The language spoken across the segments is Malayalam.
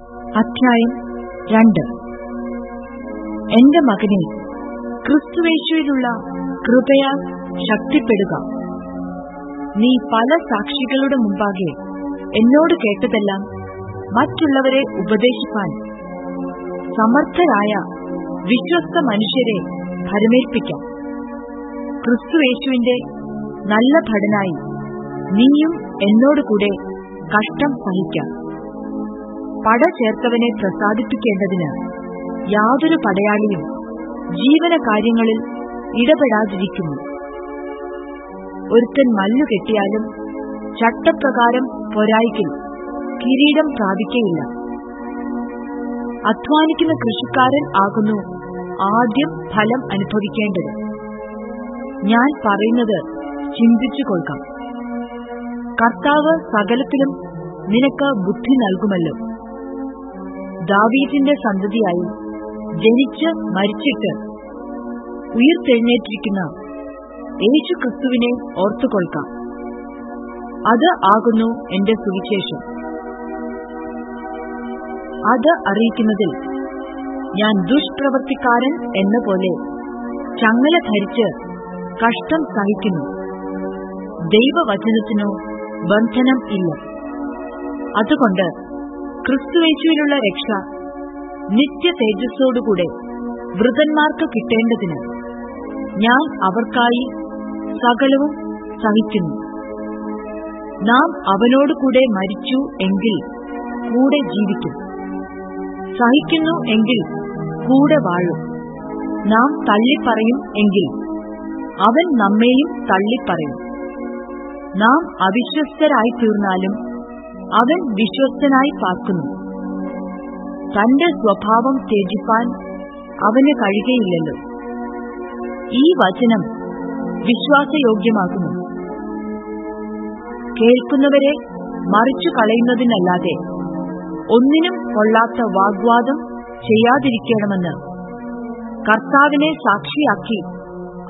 അധ്യായം രണ്ട്. എന്റെ മകനെ ക്രിസ്തുവേശുവിലുള്ള കൃപയാൽ ശക്തിപ്പെടുക. നീ പല സാക്ഷികളുടെ മുമ്പാകെ എന്നോട് കേട്ടതെല്ലാം മറ്റുള്ളവരെ ഉപദേശിപ്പാൻ സമർത്ഥരായ വിശ്വസ്ത മനുഷ്യരെ ഭരമേൽപ്പിക്കാം. ക്രിസ്തുവേശുവിന്റെ നല്ല ഭടനായി നീയും എന്നോട് കൂടെ കഷ്ടം സഹിക്കാം. പട ചേർത്തവനെ പ്രസാദിപ്പിക്കേണ്ടതിന് യാതൊരു പടയാളിയും ജീവനകാര്യങ്ങളിൽ ഇടപെടാതിരിക്കുന്നു. ഒരുത്തൻ മല്ലു കെട്ടിയാലും ചട്ടപ്രകാരം പൊരായിക്കിൽ കിരീടം പ്രാപിക്കയില്ല. അധ്വാനിക്കുന്ന കൃഷിക്കാരൻ ആകുന്നു ആദ്യം ഫലം അനുഭവിക്കേണ്ടത്. ഞാൻ പറയുന്നത് ചിന്തിച്ചു കൊൽക്കാം കർത്താവ് സകലത്തിലും നിനക്ക് ബുദ്ധി നൽകുമല്ലോ. ദാവീദിന്റെ സന്തതിയായി ജനിച്ച് മരിച്ചിട്ട് ഉയർത്തെഴുന്നേറ്റിരിക്കുന്ന യേശു ക്രിസ്തുവിനെ ഓർത്തുകൊൾക്കാം. അത് ആകുന്നു എന്റെ സുവിശേഷം. അത് അറിയിക്കുന്നതിൽ ഞാൻ ദുഷ്പ്രവർത്തിക്കാരൻ എന്ന പോലെ ചങ്ങല ധരിച്ച് കഷ്ടം സഹിക്കുന്നു. ദൈവവചനത്തിനോ ബന്ധനം ഇല്ല. അതുകൊണ്ട് ക്രിസ്തുവേശുവിലുള്ള രക്ഷ നിത്യ തേജസ്സോടുകൂടെ വൃതന്മാർക്ക് കിട്ടേണ്ടതിന് ഞാൻ അവർക്കായി സകലവും സഹിക്കുന്നു. നാം അവനോട് കൂടെ മരിച്ചു എങ്കിൽ കൂടെ ജീവിക്കും. സഹിക്കുന്നു എങ്കിൽ കൂടെ വാഴും. നാം തള്ളിപ്പറയും എങ്കിൽ അവൻ നമ്മെയും തള്ളിപ്പറയും. നാം അവിശ്വസ്തരായി തീർന്നാലും അവൻ വിശ്വസ്തനായി പാർക്കുന്നു. തന്റെ സ്വഭാവം ത്യജിപ്പാൻ അവന് കഴിയുകയില്ലല്ലോ. ഈ വചനം വിശ്വാസയോഗ്യമാകുന്നു കേൾക്കുന്നവരെ മറിച്ചു കളയുന്നതിനല്ലാതെ ഒന്നിനും കൊള്ളാത്ത വാഗ്വാദം ചെയ്യാതിരിക്കണമെന്ന് കർത്താവിനെ സാക്ഷിയാക്കി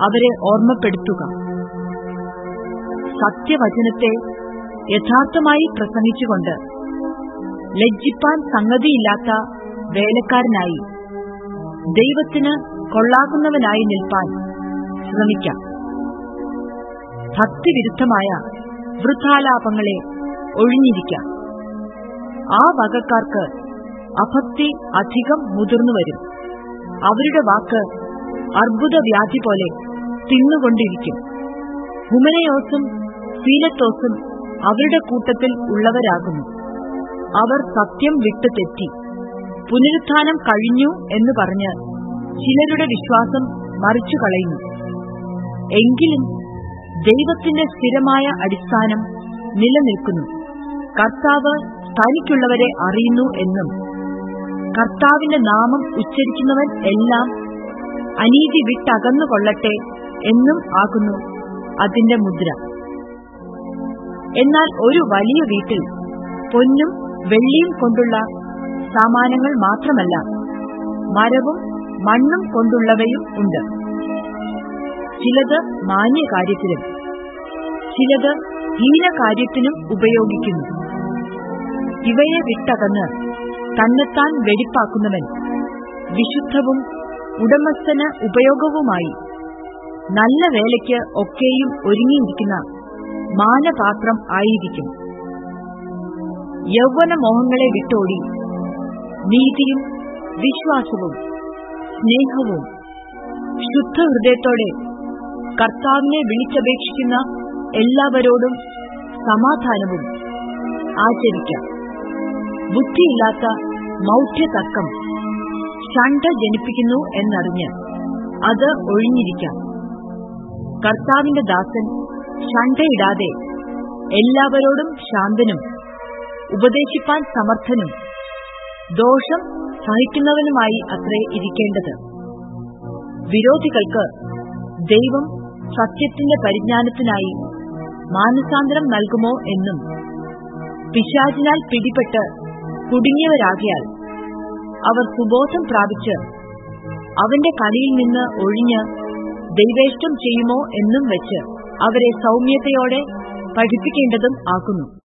അവരെ ഓർമ്മപ്പെടുത്തുക. സത്യവചനത്തെ യഥാർത്ഥമായി പ്രസംഗിച്ചുകൊണ്ട് ലജ്ജിപ്പാൻ സംഗതിയില്ലാത്ത വേലക്കാരനായി ദൈവത്തിന് കൊള്ളാകുന്നവനായി നിൽപ്പാൻ ശ്രമിക്കാം. ഭക്തിവിരുദ്ധമായ വൃദ്ധാലാപങ്ങളെ ഒഴിഞ്ഞിരിക്കാം. ആ വകക്കാർക്ക് അഭക്തി അധികം മുതിർന്നു വരും. അവരുടെ വാക്ക് അർബുദവ്യാധി പോലെ തിന്നുകൊണ്ടിരിക്കും. ഹുമനയോസും ഫീലത്തോസും അവരുടെ കൂട്ടത്തിൽ ഉള്ളവരാകുന്നു. അവർ സത്യം വിട്ടു തെറ്റി. പുനരുത്ഥാനം കഴിഞ്ഞു എന്ന് പറഞ്ഞ് ചിലരുടെ വിശ്വാസം മറിച്ചു കളയുന്നു. എങ്കിലും ദൈവത്തിന്റെ സ്ഥിരമായ അടിസ്ഥാനം നിലനിൽക്കുന്നു. കർത്താവ് തനിക്കുള്ളവരെ അറിയുന്നു എന്നും കർത്താവിന്റെ നാമം ഉച്ചരിക്കുന്നവൻ എല്ലാം അനീതി വിട്ടകന്നുകൊള്ളട്ടെ എന്നും ആകുന്നു അതിന്റെ മുദ്ര. എന്നാൽ ഒരു വലിയ വീട്ടിൽ പൊന്നും വെള്ളിയും കൊണ്ടുള്ള സാമാനങ്ങൾ മാത്രമല്ല മരവും മണ്ണും കൊണ്ടുള്ളവയും ഉണ്ട്. ചിലത് മാന്യകാര്യത്തിലും ചിലത് ഹീനകാര്യത്തിനും ഉപയോഗിക്കുന്നു. ഇവയെ വിട്ടകന്ന് തന്നെത്താൻ വെടിപ്പാക്കുന്നവൻ വിശുദ്ധവും ഉടമസ്ഥന് ഉപയോഗവുമായി നല്ല വേലയ്ക്ക് ഒക്കെയും ഒരുങ്ങിയിരിക്കുന്ന മാനപാത്രം ആയിരിക്കും. യൗവനമോഹങ്ങളെ വിട്ടോടി നീതിയും വിശ്വാസവും സ്നേഹവും ശുദ്ധ ഹൃദയത്തോടെ കർത്താവിനെ വിളിച്ചപേക്ഷിക്കുന്ന എല്ലാവരോടും സമാധാനവും ആചരിക്കാം. ബുദ്ധിയില്ലാത്ത മൗഢ്യതർക്കം ഷണ്ട ജനിപ്പിക്കുന്നു എന്നറിഞ്ഞ് അത് ഒഴിഞ്ഞിരിക്കാം. കർത്താവിന്റെ ദാസൻ ഷണ്ടയിടാതെ എല്ലാവരോടും ശാന്തനും ഉപദേശിപ്പാൻ സമർത്ഥനും ദോഷം സഹിക്കുന്നവനുമായി അത്രേ ഇരിക്കേണ്ടത്. വിരോധികൾക്ക് ദൈവം സത്യത്തിന്റെ പരിജ്ഞാനത്തിനായി മാനസാന്തരം നൽകുമോ എന്നും പിശാചിനാൽ പിടിപെട്ട് കുടുങ്ങിയവരാകിയാൽ അവർ സുബോധം പ്രാപിച്ച് അവന്റെ കളിയിൽ നിന്ന് ഒഴിഞ്ഞ് ദൈവേഷ്ടം ചെയ്യുമോ എന്നും വെച്ച് അവരെ സൗമ്യതയോടെ പഠിപ്പിക്കേണ്ടതും ആക്കുന്നു.